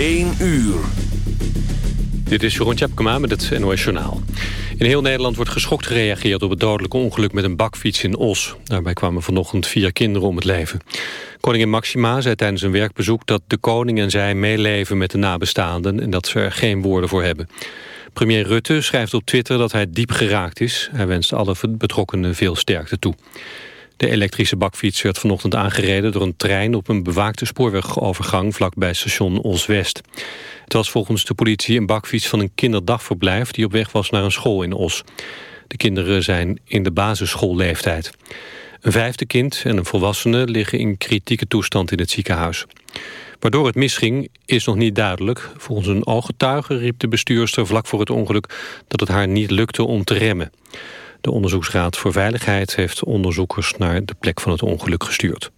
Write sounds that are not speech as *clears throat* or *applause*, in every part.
1 uur. Dit is Jeroen Tjepkema met het NOS Journaal. In heel Nederland wordt geschokt gereageerd op het dodelijke ongeluk met een bakfiets in Os. Daarbij kwamen vanochtend vier kinderen om het leven. Koningin Maxima zei tijdens een werkbezoek dat de koning en zij meeleven met de nabestaanden en dat ze er geen woorden voor hebben. Premier Rutte schrijft op Twitter dat hij diep geraakt is. Hij wenst alle betrokkenen veel sterkte toe. De elektrische bakfiets werd vanochtend aangereden door een trein op een bewaakte spoorwegovergang vlakbij station Os-West. Het was volgens de politie een bakfiets van een kinderdagverblijf die op weg was naar een school in Os. De kinderen zijn in de basisschoolleeftijd. Een vijfde kind en een volwassene liggen in kritieke toestand in het ziekenhuis. Waardoor het misging is nog niet duidelijk. Volgens een ooggetuige riep de bestuurster vlak voor het ongeluk dat het haar niet lukte om te remmen. De Onderzoeksraad voor Veiligheid heeft onderzoekers naar de plek van het ongeluk gestuurd.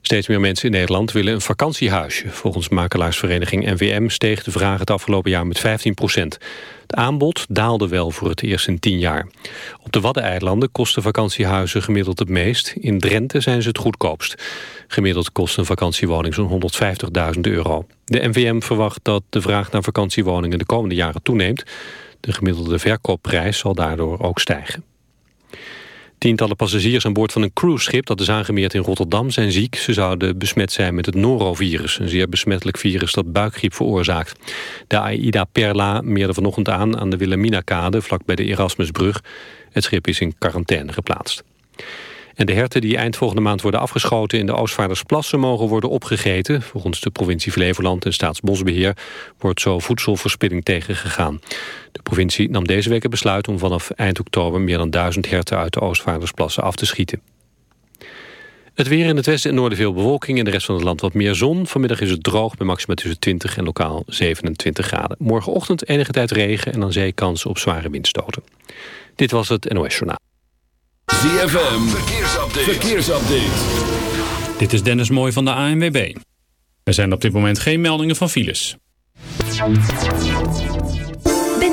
Steeds meer mensen in Nederland willen een vakantiehuisje. Volgens makelaarsvereniging NVM steeg de vraag het afgelopen jaar met 15 procent. Het aanbod daalde wel voor het eerst in 10 jaar. Op de Waddeneilanden kosten vakantiehuizen gemiddeld het meest. In Drenthe zijn ze het goedkoopst. Gemiddeld kost een vakantiewoning zo'n 150.000 euro. De NVM verwacht dat de vraag naar vakantiewoningen de komende jaren toeneemt. De gemiddelde verkoopprijs zal daardoor ook stijgen. Tientallen passagiers aan boord van een cruiseschip dat is aangemeerd in Rotterdam zijn ziek. Ze zouden besmet zijn met het norovirus, een zeer besmettelijk virus dat buikgriep veroorzaakt. De AIDA Perla meerde vanochtend aan aan de Wilhelmina-kade vlak bij de Erasmusbrug. Het schip is in quarantaine geplaatst. En de herten die eind volgende maand worden afgeschoten in de Oostvaardersplassen mogen worden opgegeten. Volgens de provincie Flevoland en Staatsbosbeheer wordt zo voedselverspilling tegengegaan. De provincie nam deze week het besluit om vanaf eind oktober meer dan duizend herten uit de Oostvaardersplassen af te schieten. Het weer in het westen en noorden veel bewolking. In de rest van het land wat meer zon. Vanmiddag is het droog bij maxima tussen 20 en lokaal 27 graden. Morgenochtend enige tijd regen en dan zeekans op zware windstoten. Dit was het NOS Journaal. ZFM, verkeersupdate. Dit is Dennis Mooij van de ANWB. Er zijn op dit moment geen meldingen van files.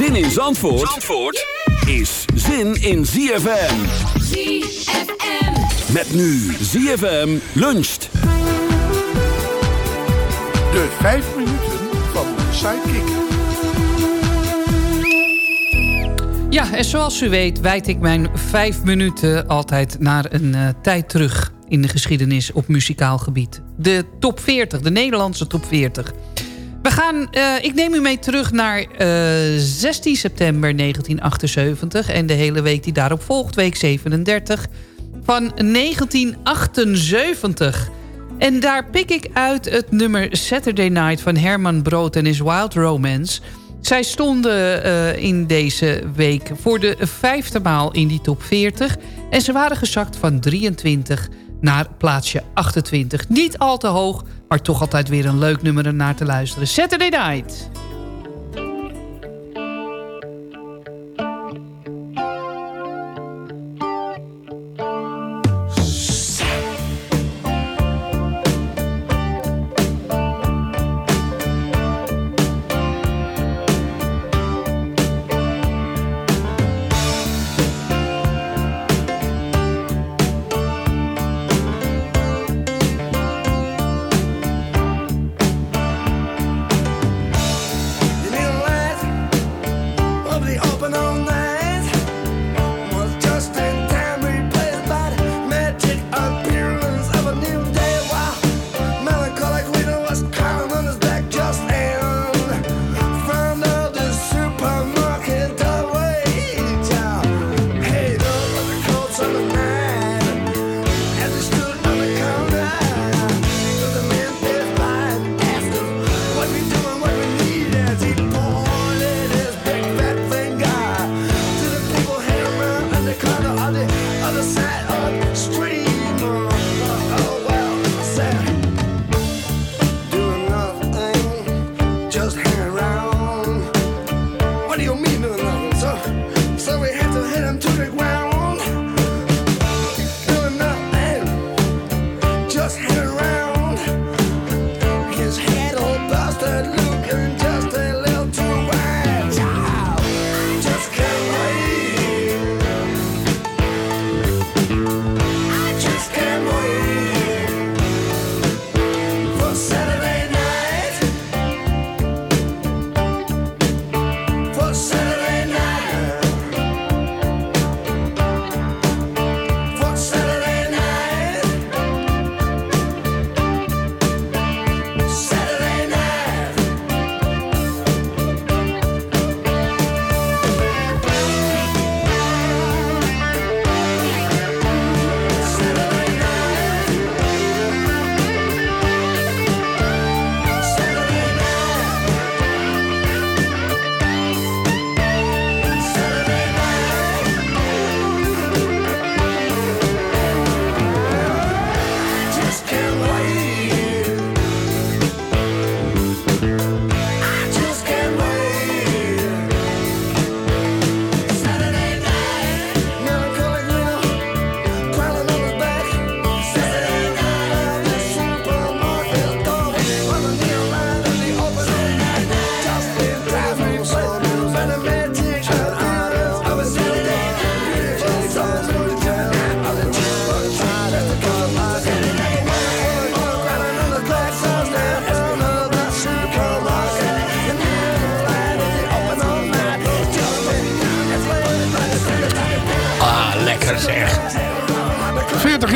Zin in Zandvoort, Zandvoort is zin in ZFM. ZFM. Met nu ZFM luncht. De vijf minuten van Sidekick. Ja, en zoals u weet wijd ik mijn vijf minuten altijd naar een uh, tijd terug in de geschiedenis op muzikaal gebied. De top 40, de Nederlandse top 40. We gaan, uh, ik neem u mee terug naar uh, 16 september 1978... en de hele week die daarop volgt, week 37, van 1978. En daar pik ik uit het nummer Saturday Night van Herman Brood en his Wild Romance... Zij stonden uh, in deze week voor de vijfde maal in die top 40. En ze waren gezakt van 23 naar plaatsje 28. Niet al te hoog, maar toch altijd weer een leuk nummer naar te luisteren. Saturday Night.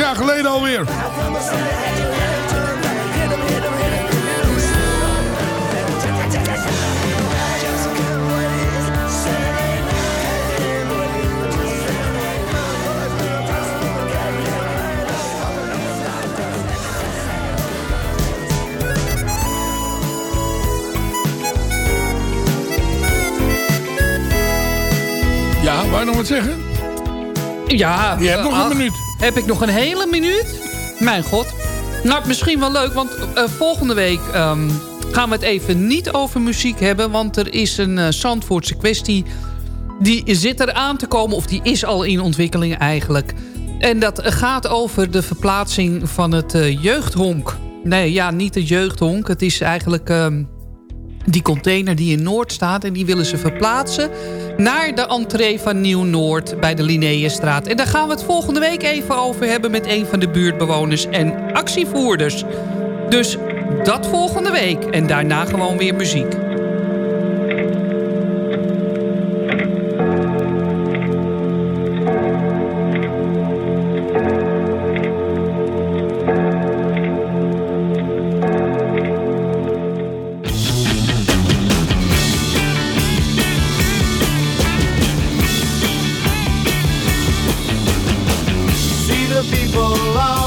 Jaar geleden alweer. Ja, wou je nog wat zeggen? Ja. Je hebt nog een minuut. Heb ik nog een hele minuut? Mijn god. Nou, misschien wel leuk, want eh, volgende week ehm, gaan we het even niet over muziek hebben. Want er is een uh, Zandvoortse kwestie. Die zit er aan te komen, of die is al in ontwikkeling eigenlijk. En dat gaat over de verplaatsing van het uh, jeugdhonk. Nee, ja, niet het jeugdhonk. Het is eigenlijk ehm, die container die in Noord staat. En die willen ze verplaatsen naar de entree van Nieuw-Noord bij de Linnaeusstraat. En daar gaan we het volgende week even over hebben met een van de buurtbewoners en actievoerders. Dus dat volgende week. En daarna gewoon weer muziek. people are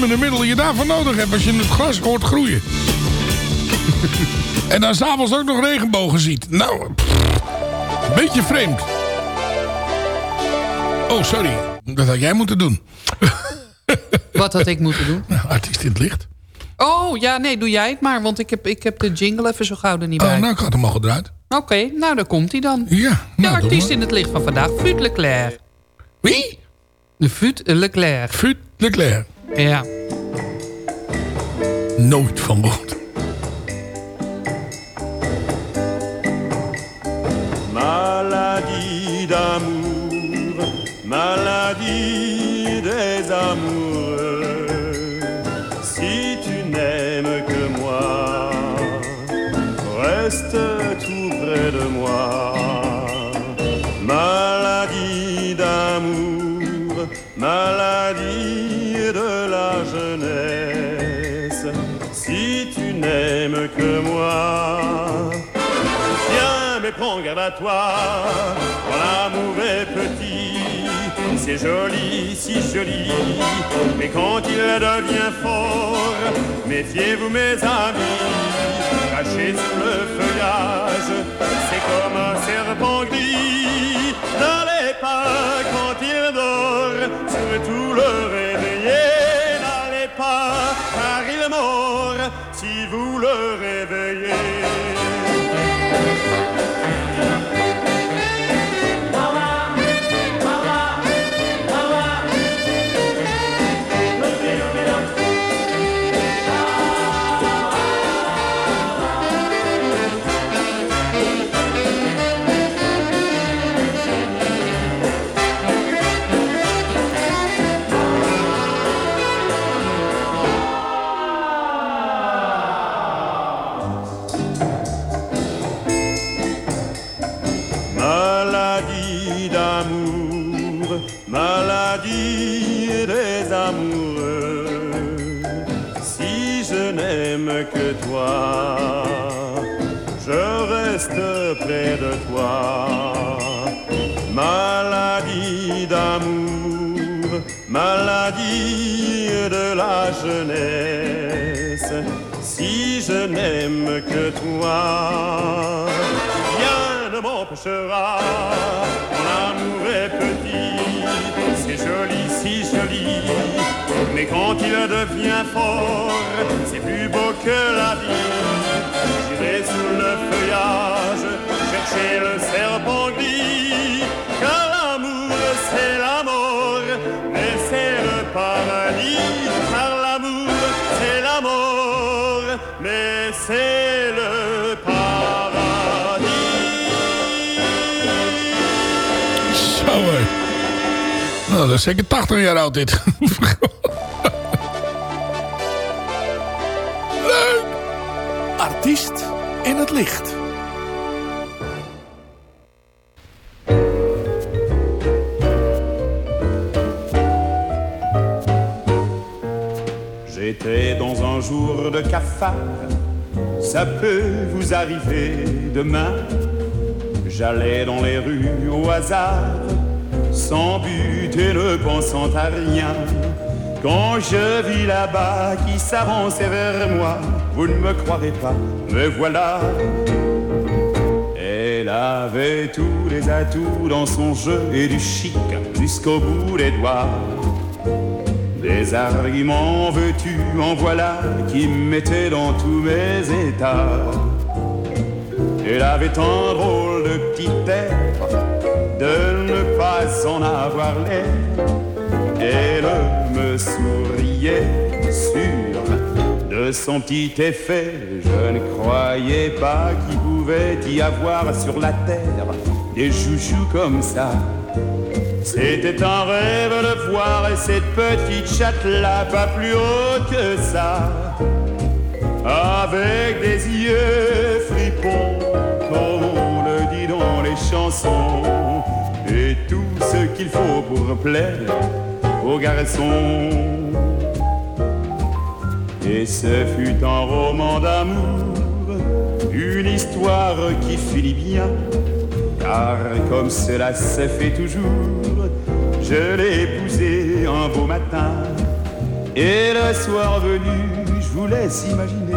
verruimende middelen je daarvoor nodig hebt als je het gras hoort groeien. *laughs* en dan s'avonds ook nog regenbogen ziet. Nou, een beetje vreemd. Oh, sorry. Dat had jij moeten doen. *laughs* Wat had ik moeten doen? Nou, artiest in het licht. Oh, ja, nee, doe jij het maar. Want ik heb, ik heb de jingle even zo gauw er niet oh, bij. nou, ik had hem al gedraaid. Oké, nou, daar komt hij dan. Ja. Nou, de artiest in het licht van vandaag, Fut Leclerc. Wie? De Fut Leclerc. Fut Leclerc. Ja. Nooit van. Maladie d'amour, maladie des amoureux. Si tu n'aimes que moi, reste tout près de moi. Maladie d'amour, maladie si tu n'aimes que moi, viens mais prends garde à toi. L'amour est petit, c'est joli, si joli. Mais quand il devient fort, méfiez-vous mes amis caché sous le feuillage. C'est comme un serpent gris. N'allez pas quand il dort, surtout le réveiller. Car il est mort si vous le réveillez. Si je n'aime que toi, rien ne m'empêchera, mon amour est petit, c'est joli, si joli, mais quand il devient fort, c'est plus beau que la vie, Nou, dat is zeker 80 jaar oud dit. Leuk! Artiest in het licht. J'étais dans un jour de cafard, ça peut vous arriver demain. J'allais dans les rues au hasard, sans but et ne pensant à rien. Quand je vis là-bas qui s'avançait vers moi, vous ne me croirez pas, me voilà. Elle avait tous les atouts dans son jeu et du chic jusqu'au bout des doigts. Des arguments veux-tu, en voilà, qui me mettaient dans tous mes états. Elle avait un drôle de petit air de ne pas en avoir l'air. Elle me souriait sûr de son petit effet. Je ne croyais pas qu'il pouvait y avoir sur la terre des chouchous comme ça. C'était un rêve de voir cette petite chatte-là, pas plus haute que ça, avec des yeux fripons, comme on le dit dans les chansons, et tout ce qu'il faut pour plaire aux garçons. Et ce fut un roman d'amour, une histoire qui finit bien car comme cela se fait toujours, je l'ai épousé un beau matin. Et le soir venu, je vous laisse imaginer,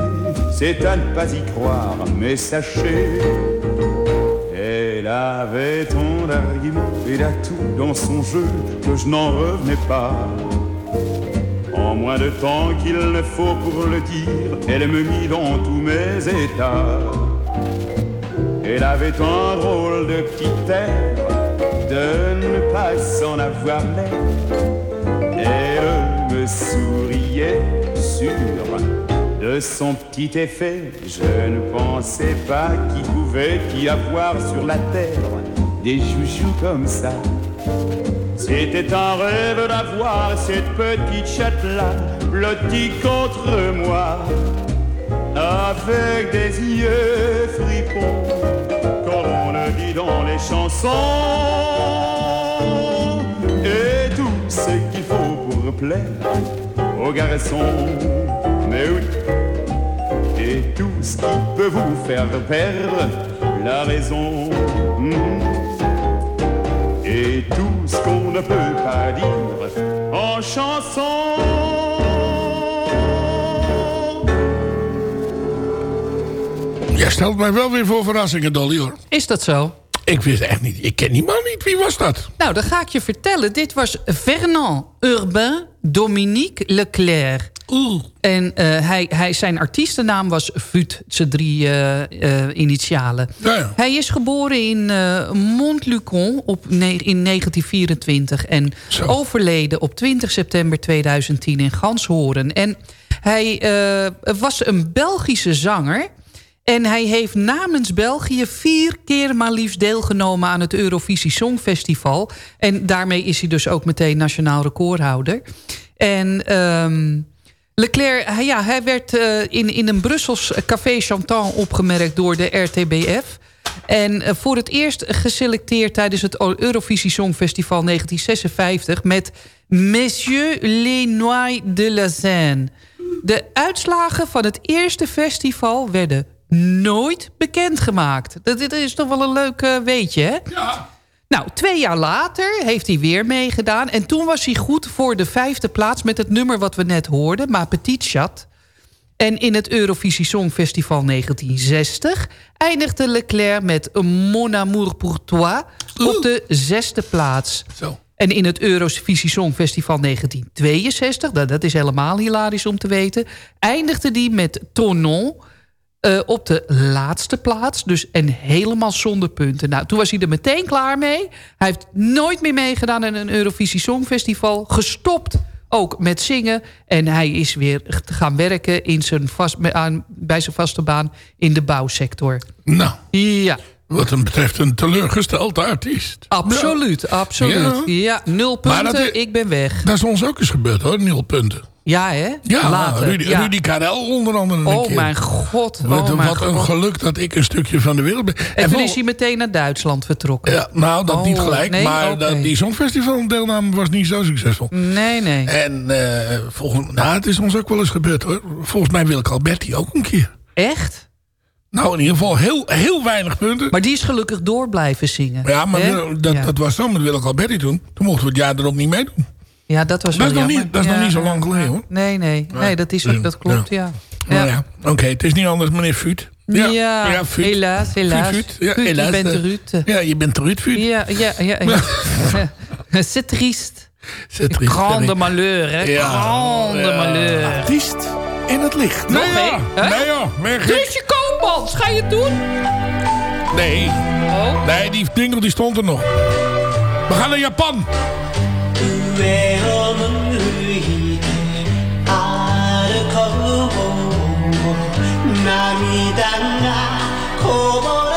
c'est à ne pas y croire, mais sachez, avait tant d'arguments et d'atouts dans son jeu que je n'en revenais pas? En moins de temps qu'il ne faut pour le dire, elle me mit dans tous mes états. Elle avait un drôle de petit air de ne pas s'en avoir l'air. Elle me souriait sûr de son petit effet. Je ne pensais pas qu'il pouvait y avoir sur la terre des joujoux comme ça. C'était un rêve d'avoir cette petite chatte-là blottie contre moi avec des yeux fripons, comme on le dit dans les chansons, et tout ce qu'il faut pour plaire aux garçons. Et tout ce qui peut vous faire perdre la raison. Mhm. Et tout ce qu'on ne peut pas dire en chanson. Jij stelt mij wel weer voor verrassingen, Dolly, hoor. Is dat zo? Ik wist echt niet. Ik ken die man niet. Wie was dat? Nou, dan ga ik je vertellen. Dit was Fernand Urbain Dominique Leclerc. En eh, hij, hij, zijn artiestennaam was Fut, zijn drie eh, eh, initialen. Ja, ja. Hij is geboren in Montlucon op in 1924... en Zo. overleden op 20 september 2010 in Ganshoren. En hij was een Belgische zanger... En hij heeft namens België vier keer maar liefst deelgenomen aan het Eurovisie Songfestival. En daarmee is hij dus ook meteen nationaal recordhouder. En um, Leclerc, hij, ja, hij werd uh, in, in een Brussels café Chantan opgemerkt door de RTBF. En uh, voor het eerst geselecteerd tijdens het Eurovisie Songfestival 1956... met Messieurs les de la Seine. De uitslagen van het eerste festival werden nooit bekendgemaakt. Dat, dit is toch wel een leuk uh, weetje, hè? Ja. Nou, twee jaar later heeft hij weer meegedaan. En toen was hij goed voor de vijfde plaats... met het nummer wat we net hoorden, Ma Petit Chat. En in het Eurovisie Songfestival 1960... eindigde Leclerc met Mon Amour pour Toi... op de zesde plaats. Zo. En in het Eurovisie Songfestival 1962... dat, dat is helemaal hilarisch om te weten... eindigde hij met Tonon... Uh, op de laatste plaats. Dus en helemaal zonder punten. Nou, toen was hij er meteen klaar mee. Hij heeft nooit meer meegedaan aan een Eurovisie Songfestival. Gestopt ook met zingen. En hij is weer gaan werken in zijn vast, aan, bij zijn vaste baan in de bouwsector. Nou, ja. wat hem betreft een teleurgestelde artiest. Absoluut, absoluut. Ja. ja, nul punten, dat, ik ben weg. Dat is ons ook eens gebeurd hoor, nul punten. Ja, hè? Ja, Later. Rudy, ja. Rudy Karel onder andere een Oh keer. mijn god. Wat, oh mijn wat een geluk dat ik een stukje van de wereld ben. En, en toen is hij meteen naar Duitsland vertrokken. Ja, nou, dat oh, niet gelijk. Nee, maar okay. dat, die Songfestival deelname was niet zo succesvol. Nee, nee. En uh, volgens, nou, het is ons ook wel eens gebeurd hoor. Volgens mij wil ik Alberti ook een keer. Echt? Nou, in ieder geval heel, heel weinig punten. Maar die is gelukkig door blijven zingen. Ja, maar dat, dat was zo met Willeke Alberti toen. Toen mochten we het jaar erop niet meedoen. Ja, dat was dat wel is nog jammer. niet, Dat is ja. nog niet zo lang geleden hoor. Nee, nee. Nee, dat, is, dat klopt, ja. ja. Nou ja, Oké, okay, het is niet anders, meneer Fuut. Ja, ja, ja helaas, helaas. Ja. Je bent Ruud. Ja, je bent Ruud, Fuut. Ja, ja, ja. ja. *laughs* C'est triste. C'est triste. Grande malheur, hè? Ja. Grande ja. malheur. Artiest in het licht. Nog nee, ja. Hè? nee joh. Nee, Guusje Koopmans, ga je het doen? Nee. Oh. Nee, die dingel die stond er nog. We gaan naar Japan. 上を向いて歩こう涙がこぼれ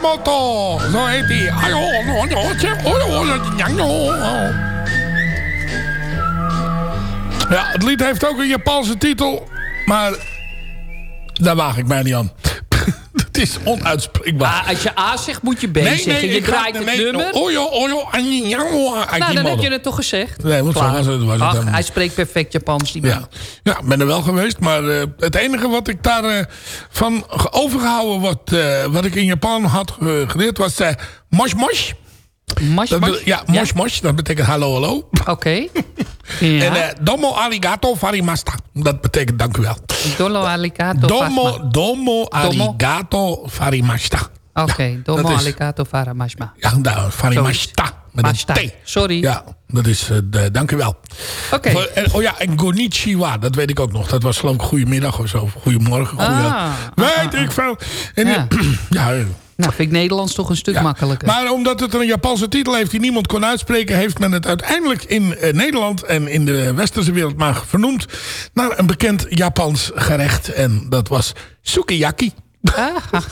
Kyo Sakamoto. Zo heet hij. Ja, het lied heeft ook een Japanse titel. Maar daar waag ik mij niet aan. Is onuitspreekbaar. Ah, als je A zegt, moet je B zeggen. Je ik ga- draait het nee, nummer. Ojo, ojo, anjango, Nou, dan heb je het toch gezegd. Nee, Klaar. was Ach, hij spreekt perfect Japans, die man. Ja. ja, ben er wel geweest. Maar eh, het enige wat ik daar eh, van ge- overgehouden... Wat, eh, wat ik in Japan had geleerd was... eh mosh mosh. Mosh, ja, mosh. Dat betekent hallo hallo. Oké. *laughs* En Ja. eh, domo arigato farimasta. Dat betekent dank u wel. Dolo aligato Domo, domo arigato farimasta. Oké, domo aligato faramashma. Ja, nou, farimasta. Met een T. Sorry. Ja, dat is, eh, de, dank u wel. Oké. En- Oh ja, en Gonichiwa, dat weet ik ook nog. Dat was geloof ik goedemiddag of zo. Goedemorgen. Goeie, Ah. weet ik veel. En, Ja. *clears throat* ja. Eh, Nou, vind ik Nederlands toch een stuk ja. makkelijker. Maar omdat het een Japanse titel heeft die niemand kon uitspreken... heeft men het uiteindelijk in eh, Nederland en in de westerse wereld maar vernoemd... naar een bekend Japans gerecht. En dat was sukiyaki. Ah, *laughs*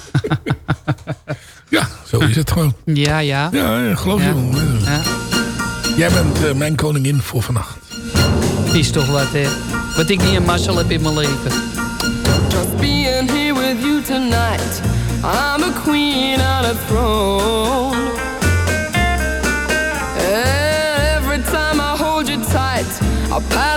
Ja, zo is het gewoon. ja, ja. Ja, ja, geloof je wel. Ja. Jij bent eh, mijn koningin voor vannacht. Is toch wat, hè? Wat ik niet een mazzel heb in mijn leven. Just being here with you tonight. I'm a queen on a throne. And every time I hold you tight, our palace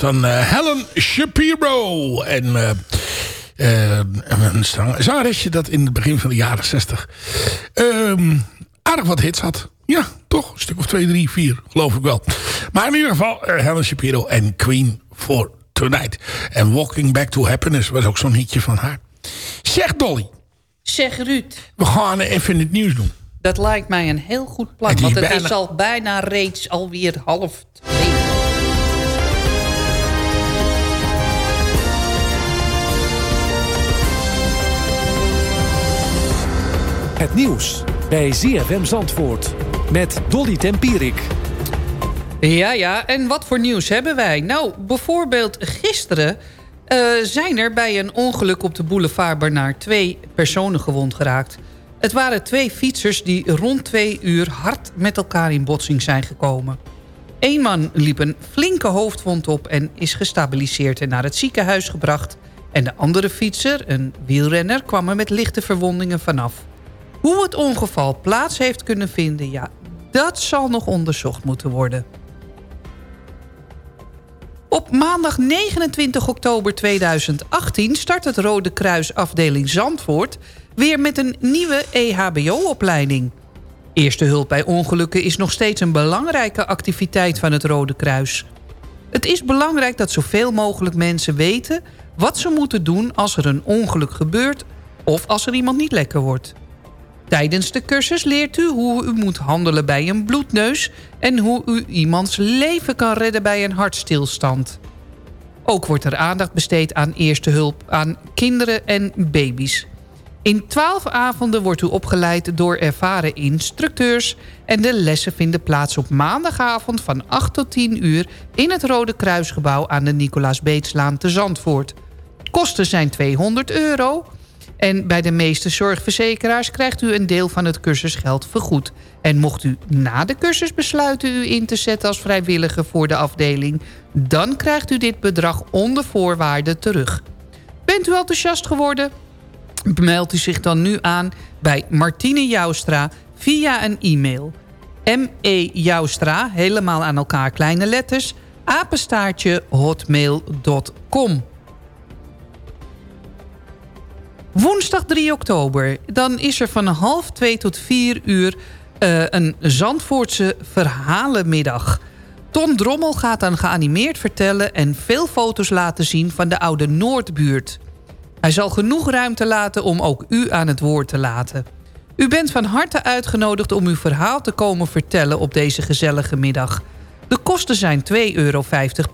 was dan eh, Helen Shapiro. En eh, eh, een zang- zangeresje dat in het begin van de jaren zestig ehm, aardig wat hits had. Ja, toch? Een stuk of twee, drie, vier, geloof ik wel. Maar in ieder geval Helen Shapiro en Queen for Tonight. En Walking Back to Happiness was ook zo'n hitje van haar. Zeg Dolly, Zeg Ruud, we gaan even het nieuws doen. dat lijkt mij een heel goed plan. Het Want het bijna- is al bijna reeds alweer half Het nieuws bij ZFM Zandvoort met Dolly Tempierik. Ja, ja. En wat voor nieuws hebben wij? Nou, bijvoorbeeld gisteren uh, zijn er bij een ongeluk op de boulevard Bernard... twee personen gewond geraakt. Het waren twee fietsers die rond twee uur hard met elkaar in botsing zijn gekomen. Eén man liep een flinke hoofdwond op en is gestabiliseerd en naar het ziekenhuis gebracht. En de andere fietser, een wielrenner, kwam er met lichte verwondingen vanaf. Hoe het ongeval plaats heeft kunnen vinden, ja, dat zal nog onderzocht moeten worden. Op maandag 29 oktober 2018 start het Rode Kruis afdeling Zandvoort... weer met een nieuwe EHBO-opleiding. Eerste hulp bij ongelukken is nog steeds een belangrijke activiteit van het Rode Kruis. Het is belangrijk dat zoveel mogelijk mensen weten... wat ze moeten doen als er een ongeluk gebeurt... of als er iemand niet lekker wordt. Tijdens de cursus leert u hoe u moet handelen bij een bloedneus... en hoe u iemands leven kan redden bij een hartstilstand. Ook wordt er aandacht besteed aan eerste hulp aan kinderen en baby's. In twaalf avonden wordt u opgeleid door ervaren instructeurs... en de lessen vinden plaats op maandagavond van 8 tot 10 uur... in het Rode Kruisgebouw aan de Nicolaas Beetslaan te Zandvoort. Kosten zijn 200 euro... En bij de meeste zorgverzekeraars krijgt u een deel van het cursusgeld vergoed. En mocht u na de cursus besluiten u in te zetten als vrijwilliger voor de afdeling... dan krijgt u dit bedrag onder voorwaarden terug. Bent u enthousiast geworden? Meld u zich dan nu aan bij Martine Joustra via een e-mail. M.E. Joustra, helemaal aan elkaar kleine letters... apenstaartje hotmail.com. Woensdag 3 oktober. Dan is er van half 2 tot 4 uur uh, een Zandvoortse verhalenmiddag. Ton Drommel gaat dan geanimeerd vertellen... en veel foto's laten zien van de oude Noordbuurt. Hij zal genoeg ruimte laten om ook u aan het woord te laten. U bent van harte uitgenodigd om uw verhaal te komen vertellen... op deze gezellige middag. De kosten zijn 2,50 euro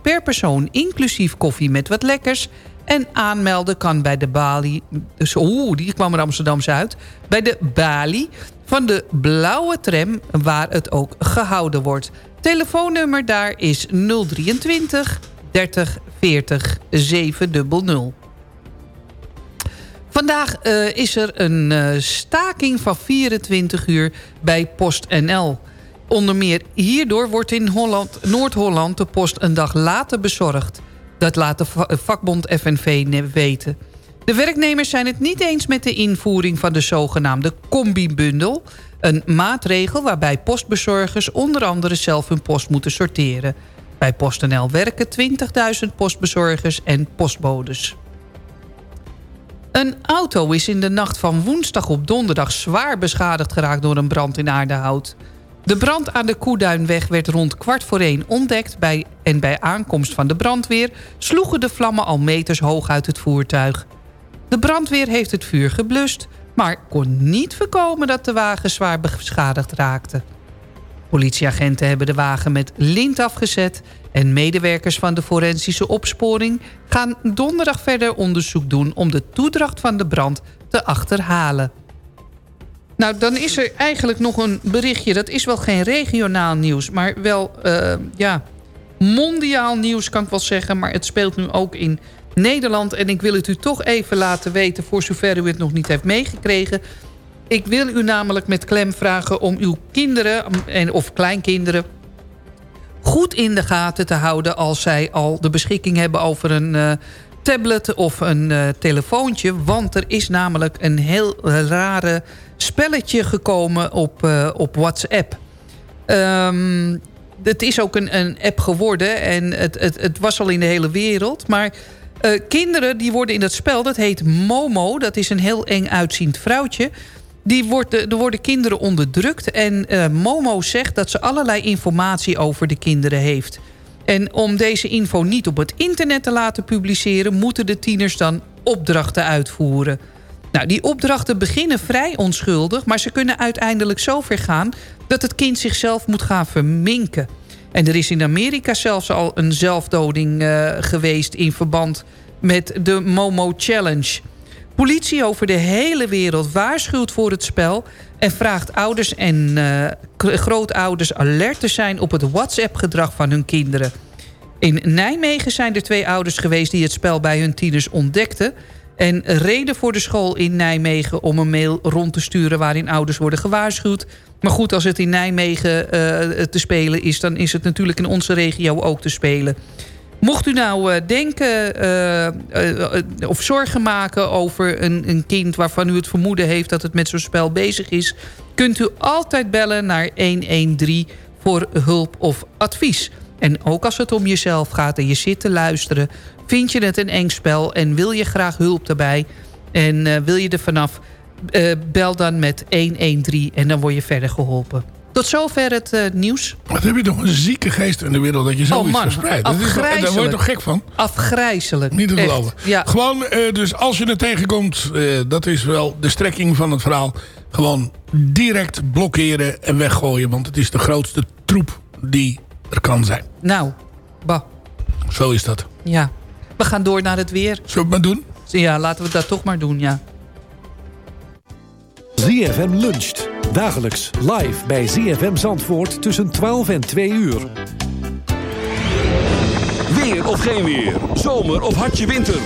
per persoon, inclusief koffie met wat lekkers... En aanmelden kan bij de Bali... Dus, oeh, die kwam er Amsterdams uit. Bij de Bali van de blauwe tram waar het ook gehouden wordt. Telefoonnummer daar is 023 30 40 700. Vandaag uh, is er een uh, staking van 24 uur bij PostNL. Onder meer hierdoor wordt in Noord-Holland de post een dag later bezorgd. Dat laat de vakbond FNV weten. De werknemers zijn het niet eens met de invoering van de zogenaamde combi-bundel... een maatregel waarbij postbezorgers onder andere zelf hun post moeten sorteren. Bij PostNL werken 20.000 postbezorgers en postbodes. Een auto is in de nacht van woensdag op donderdag zwaar beschadigd geraakt door een brand in Aardehout. De brand aan de Koeduinweg werd rond kwart voor één ontdekt... Bij, en bij aankomst van de brandweer sloegen de vlammen al meters hoog uit het voertuig. De brandweer heeft het vuur geblust... maar kon niet voorkomen dat de wagen zwaar beschadigd raakte. Politieagenten hebben de wagen met lint afgezet... en medewerkers van de forensische opsporing... gaan donderdag verder onderzoek doen om de toedracht van de brand te achterhalen. Nou, dan is er eigenlijk nog een berichtje. Dat is wel geen regionaal nieuws, maar wel uh, ja, mondiaal nieuws kan ik wel zeggen. Maar het speelt nu ook in Nederland. En ik wil het u toch even laten weten, voor zover u het nog niet heeft meegekregen. Ik wil u namelijk met klem vragen om uw kinderen en, of kleinkinderen goed in de gaten te houden... als zij al de beschikking hebben over een uh, tablet of een uh, telefoontje. Want er is namelijk een heel rare spelletje gekomen op, uh, op WhatsApp. Um, het is ook een, een app geworden en het, het, het was al in de hele wereld. Maar kinderen die worden in dat spel, dat heet Momo. Dat is een heel eng uitziend vrouwtje. Die wordt, er worden kinderen onderdrukt. En Momo zegt dat ze allerlei informatie over de kinderen heeft. En om deze info niet op het internet te laten publiceren... moeten de tieners dan opdrachten uitvoeren. Nou, die opdrachten beginnen vrij onschuldig... maar ze kunnen uiteindelijk zo ver gaan... dat het kind zichzelf moet gaan verminken. En er is in Amerika zelfs al een zelfdoding uh, geweest... in verband met de Momo Challenge. Politie over de hele wereld waarschuwt voor het spel... en vraagt ouders en uh, grootouders alert te zijn... op het WhatsApp-gedrag van hun kinderen. In Nijmegen zijn er twee ouders geweest... die het spel bij hun tieners ontdekten... En reden voor de school in Nijmegen om een mail rond te sturen... waarin ouders worden gewaarschuwd. Maar goed, als het in Nijmegen uh, te spelen is... dan is het natuurlijk in onze regio ook te spelen. Mocht u nou uh, denken uh, of zorgen maken over een, een, kind... waarvan u het vermoeden heeft dat het met zo'n spel bezig is... kunt u altijd bellen naar 113 voor hulp of advies. En ook als het om jezelf gaat en je zit te luisteren... vind je het een eng spel en wil je graag hulp daarbij... en wil je er vanaf, bel dan met 113 en dan word je verder geholpen. Tot zover het uh, nieuws. Wat heb je toch een zieke geest in de wereld dat je zo oh, man, verspreidt. Afgrijzelijk. Daar word je toch gek van? Afgrijzelijk. Niet te geloven. Ja. Gewoon, uh, dus als je het tegenkomt, uh, dat is wel de strekking van het verhaal. Gewoon direct blokkeren en weggooien. Want het is de grootste troep die er kan zijn. Nou, bah. Zo is dat. Ja. We gaan door naar het weer. Zullen we het maar doen? Ja, laten we dat toch maar doen, ja. ZFM luncht. Dagelijks live bij ZFM Zandvoort tussen 12 en 2 uur. Weer of geen weer. Zomer of hartje winter.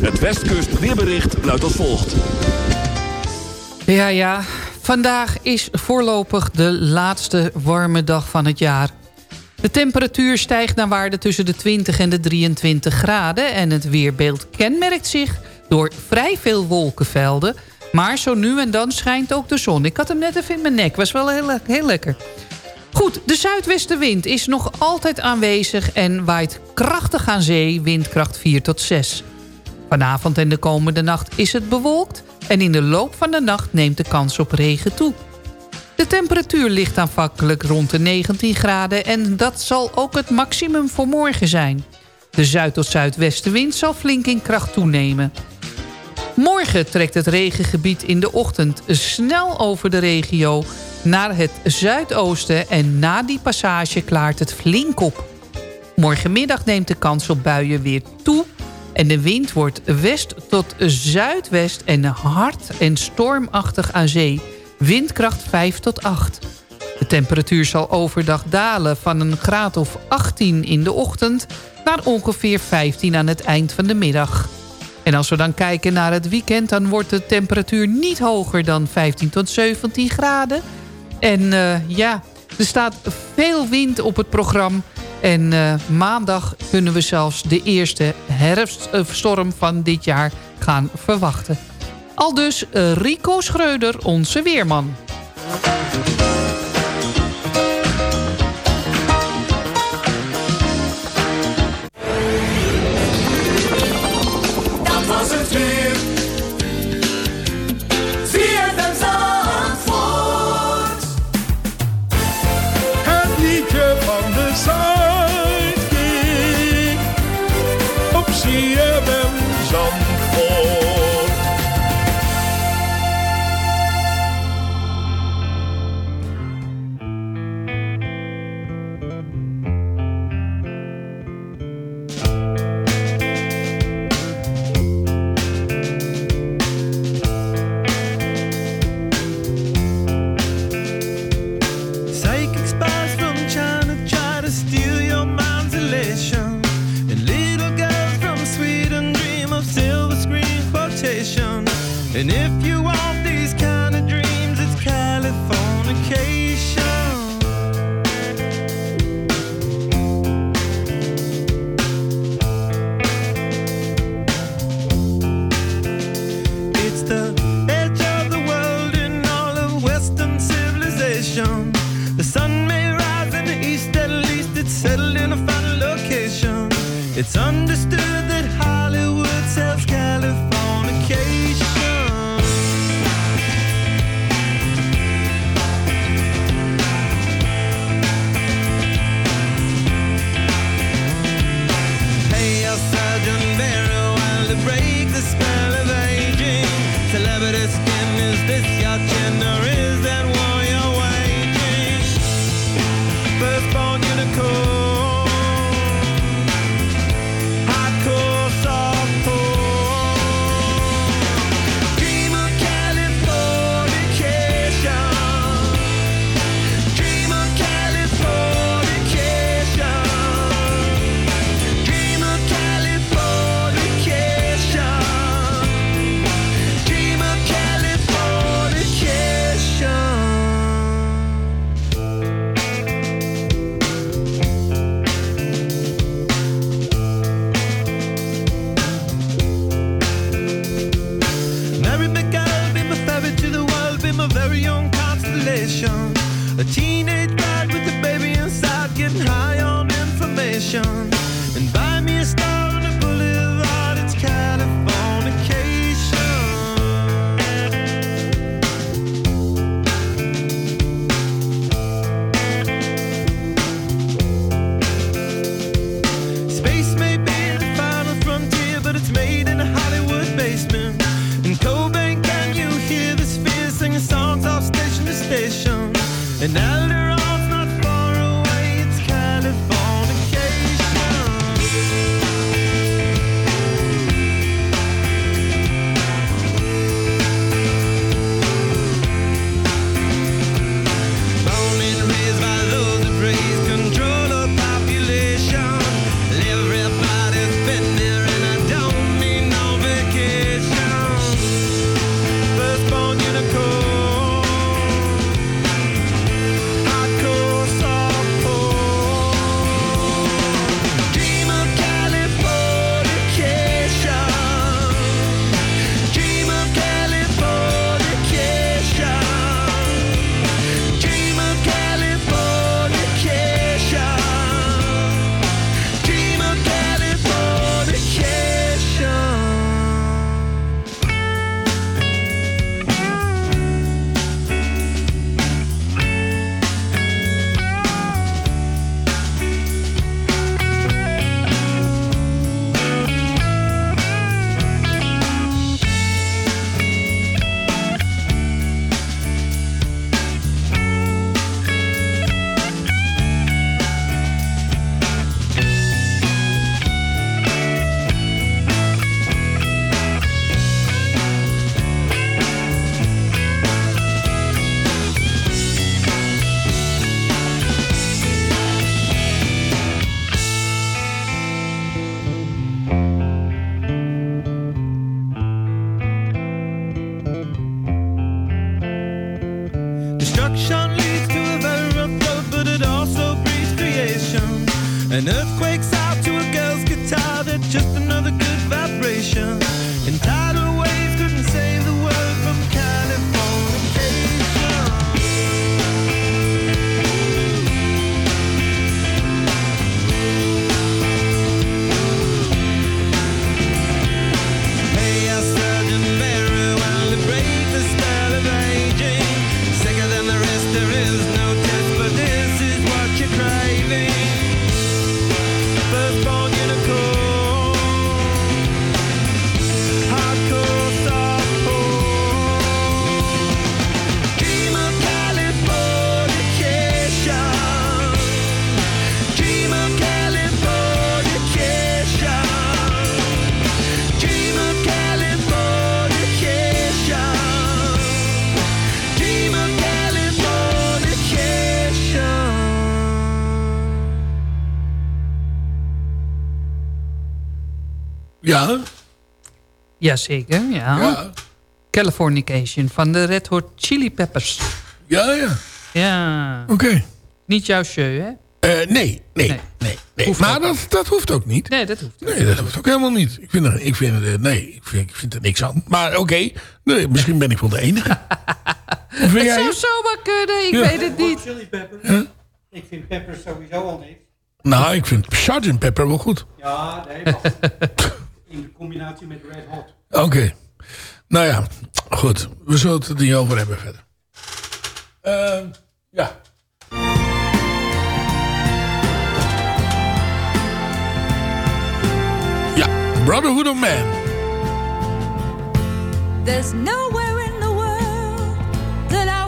Het Westkust weerbericht luidt als volgt. Ja, ja. Vandaag is voorlopig de laatste warme dag van het jaar. De temperatuur stijgt naar waarde tussen de 20 en de 23 graden... en het weerbeeld kenmerkt zich door vrij veel wolkenvelden maar zo nu en dan schijnt ook de zon. Ik had hem net even in mijn nek. Was wel heel, heel lekker. Goed, de zuidwestenwind is nog altijd aanwezig... en waait krachtig aan zee, windkracht 4 tot 6. Vanavond en de komende nacht is het bewolkt... en in de loop van de nacht neemt de kans op regen toe. De temperatuur ligt aanvankelijk rond de 19 graden... en dat zal ook het maximum voor morgen zijn. De zuid- tot zuidwestenwind zal flink in kracht toenemen... Morgen trekt het regengebied in de ochtend snel over de regio naar het zuidoosten en na die passage klaart het flink op. Morgenmiddag neemt de kans op buien weer toe en de wind wordt west tot zuidwest en hard en stormachtig aan zee. Windkracht 5 tot 8. De temperatuur zal overdag dalen van een graad of 18 in de ochtend... naar ongeveer 15 aan het eind van de middag. En als we dan kijken naar het weekend... dan wordt de temperatuur niet hoger dan 15 tot 17 graden. En uh, ja, er staat veel wind op het programma. En uh, maandag kunnen we zelfs de eerste herfststorm van dit jaar gaan verwachten. Al dus uh, Rico Schreuder, onze weerman. settled in a final location. It's understood that Hollywood sells California. Jazeker, ja. Ja. Californication van de Red Hot Chili Peppers. ja, ja. Ja. Oké. Niet jouw show, hè? Eh, nee, nee, nee. nee, Hoeft Maar ook dat, dat hoeft ook niet. Nee, dat hoeft Nee, dat hoeft ook helemaal niet. Ik vind er, ik vind er, nee, ik vind, ik vind er niks aan. Maar oké, nee, misschien ben ik wel de enige. *laughs* Hoe vind Het jij zou het? zomaar kunnen, ik Ja. weet het niet. Chili peppers. Huh? Ik vind peppers sowieso al niks. Nou, ik vind Sgt. Pepper wel goed. Ja, nee, wacht. *laughs* In de combinatie met Red Hot. Oké. Nou ja, goed. We zullen het er niet over hebben verder. Ehm, ja. Ja, Brotherhood of Man. There's nowhere in the world that I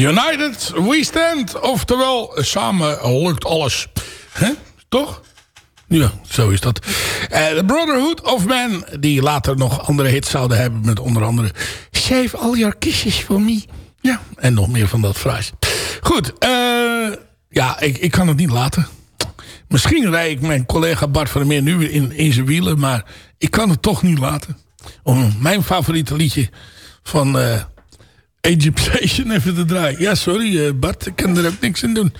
United we stand. Oftewel, samen lukt alles. Toch? Ja, zo is dat. Eh, The Brotherhood of Man, die later nog andere hits zouden hebben... met onder andere Save All Your Kisses For Me. Ja, en nog meer van dat fraais. Goed, eh, ja, ik, ik kan het niet laten. Misschien rijd ik mijn collega Bart van der Meer nu in, in zijn wielen... maar ik kan het toch niet laten. Om mijn favoriete liedje van... eh Egyptation *laughs* even te draaien. Ja, sorry eh, Bart, ik kan er ook niks in doen.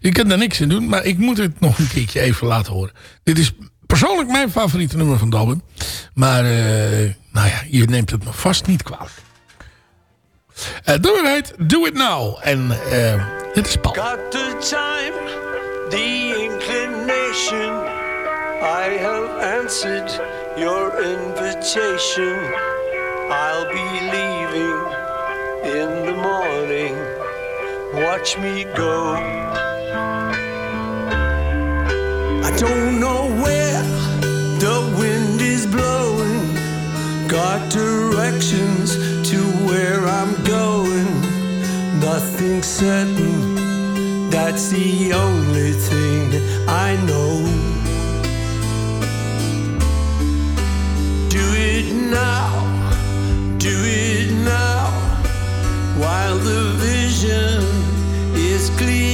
Je kan er niks in doen, maar ik moet het nog een keertje even laten horen. Dit is persoonlijk mijn favoriete nummer van het. Maar, eh, nou ja, je neemt het me vast niet kwalijk. Uh, nummer heet Do It Now. En eh, dit is Paul. Got the time, the inclination. I have answered your invitation. I'll be leaving in the morning. Watch me go. I don't know where the wind is blowing. Got directions to where I'm going. Nothing certain. That's the only thing I know. Do it now. Do it now. While the vision is clear.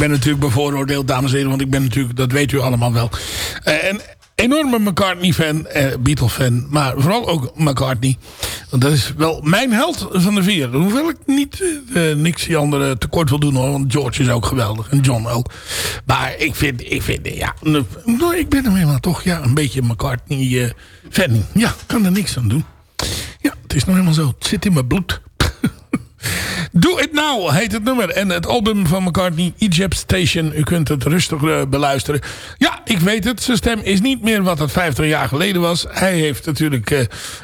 Ben natuurlijk bevooroordeeld, dames en heren. Want ik ben natuurlijk, dat weet u allemaal wel. eh, een enorme McCartney-fan, eh, Beatle-fan. Maar vooral ook McCartney. Want dat is wel mijn held van de vier. Hoewel ik niet eh, eh, niks die andere tekort wil doen hoor. Want George is ook geweldig. En John ook. Maar ik vind, ik vind ja. nou, ik ben hem helemaal toch ja, een beetje McCartney-fan. ja, kan er niks aan doen. Ja, het is nou helemaal zo. Het zit in mijn bloed. *laughs* Do It Now heet het nummer. En het album van McCartney, Egypt Station. U kunt het rustig eh, beluisteren. Ja, ik weet het. Zijn stem is niet meer wat het 50 jaar geleden was. Hij heeft natuurlijk eh,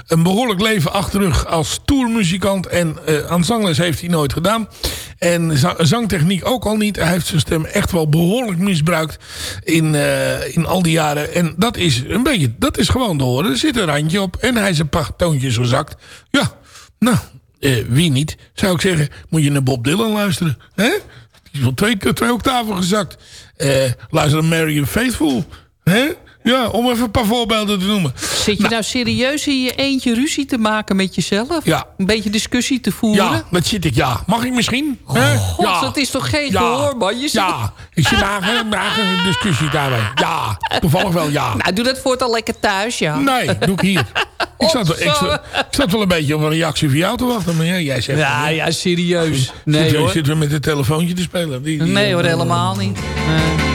een behoorlijk leven achter als tourmuzikant. En eh, aan zangles heeft hij nooit gedaan. En za- zangtechniek ook al niet. Hij heeft zijn stem echt wel behoorlijk misbruikt in, in al die jaren. En dat is een beetje, dat is gewoon te horen. Er zit een randje op en hij is een paar toontjes gezakt. Ja, nou, eh, wie niet, zou ik zeggen, moet je naar Bob Dylan luisteren. Hè? Die is wel twee, twee octaven gezakt. Eh, luister naar Marion Faithful. Hè? Ja, om even een paar voorbeelden te noemen. Zit je nou, serieus in je eentje ruzie te maken met jezelf? Ja. Een beetje discussie te voeren? Ja, dat zit ik, ja. Mag ik misschien? Hè? God, ja. dat is toch geen Ja. gehoor, man? Je zit- Ja, ik zit eigenlijk een discussie daarmee. Ja, toevallig wel ja. Nou, doe dat voortaan lekker thuis, ja. Nee, doe ik hier. Ik zat, ik, zat, ik zat wel een beetje op een reactie van jou te wachten. Maar ja, jij zegt... Ja, ja, serieus. Nee, zit, hoor. Zitten we met het telefoontje te spelen? Die, die- Nee hoor, helemaal niet. Nee.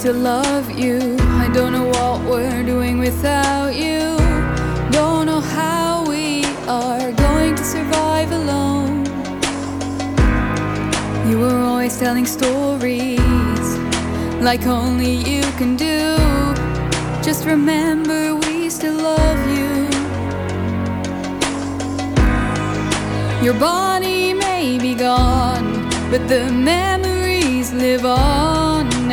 to love you. I don't know what we're doing without you. Don't know how we are going to survive alone. You were always telling stories like only you can do. Just remember, we still love you. Your body may be gone, but the memories live on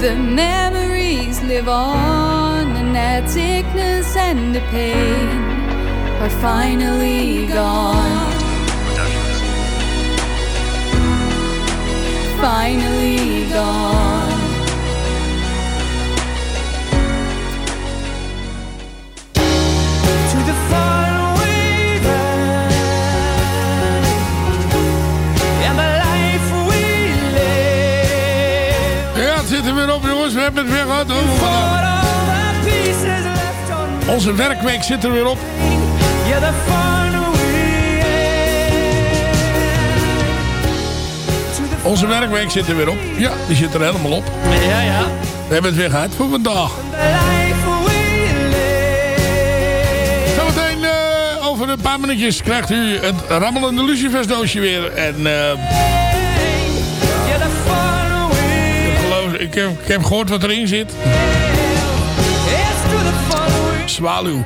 The memories live on, and that sickness and the pain are finally gone. Finally gone. Onze werkweek zit er weer op. Onze werkweek zit er weer op. Ja, die zit er helemaal op. Ja, ja. We hebben het weer gehad voor vandaag. Zometeen eh, over een paar minuutjes krijgt u het rammelende lucifersdoosje weer. En geloof, ik, heb, ik heb gehoord wat erin zit. Zwaluw.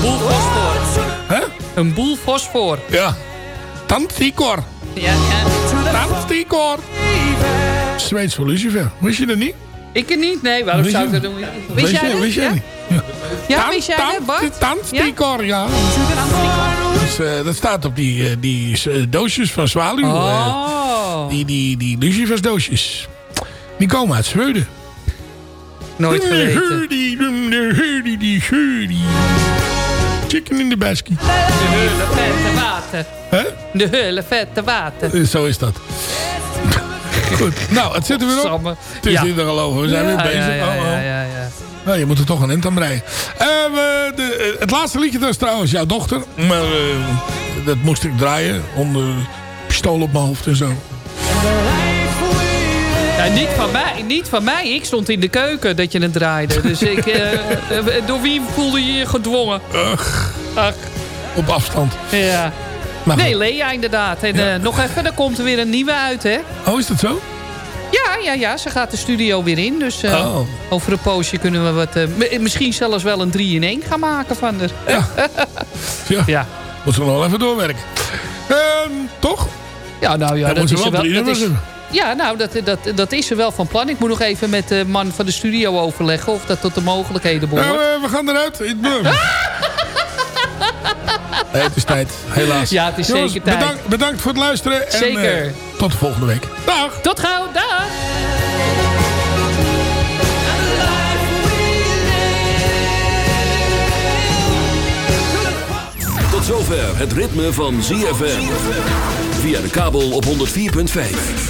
Boel fosfor. Hè? Een boel fosfor. Ja. Tantikor. Ja, ja. Tantikor. Zweeds voor lucifer. Wist je dat niet? Ik het niet, nee. Waarom Wist zou ik dat doen? Wist jij dat? Wist jij niet? Ja. Ja, wist jij dat, Bart? Tantikor, ja. Dus, eh, dat staat op die, eh, die eh, doosjes van Zwaluw. Oh. die, die, die lucifersdoosjes. Die komen uit Zweden. Nooit geweten. Die, die, die, die. Chicken in the basket. De hele vette water. Hè? De hele vette water. Eh, Zo is dat. *laughs* Goed. Nou, het zit er weer op. Samme. Het is Ja. niet te geloven. We zijn weer bezig. Ja, ja, Oh, oh. ja, ja, ja. Nou, je moet er toch een end aan breien. Eh, we- de, het laatste liedje dat is trouwens jouw dochter. Maar eh, dat moest ik draaien. Onder pistool op mijn hoofd en zo. Niet, van mij, niet van mij. Ik stond in de keuken dat je het draaide. Dus ik, eh, eh, door wie voelde je je gedwongen? Ugh, Ach, op afstand. ja. Maar Nee. Lea inderdaad. En eh, nog even, dan komt er weer een nieuwe uit, hè? Oh, is dat zo? Ja, ja, ja. Ze gaat de studio weer in. Dus Oh. over een poosje kunnen we wat... misschien zelfs wel een 3 in 1 gaan maken van haar. Ja. *laughs* ja. Ja. Moet ze nog wel even doorwerken. Ehm, toch? Ja, nou ja, dat moeten is, we er wel wel, dat, is, Ja, nou, dat, dat, dat is er wel van plan. Ik moet nog even met de man van de studio overleggen... of dat tot de mogelijkheden behoort. Nou, eh, we gaan eruit. Ik ben- *laughs* Nee, het is tijd. Helaas. Ja, het is Jongens, zeker tijd. Bedankt, bedankt voor het luisteren. En, Zeker. eh, tot de volgende week. Dag. Tot gauw, dag! Tot zover het ritme van ZFM. Via de kabel op 104.5.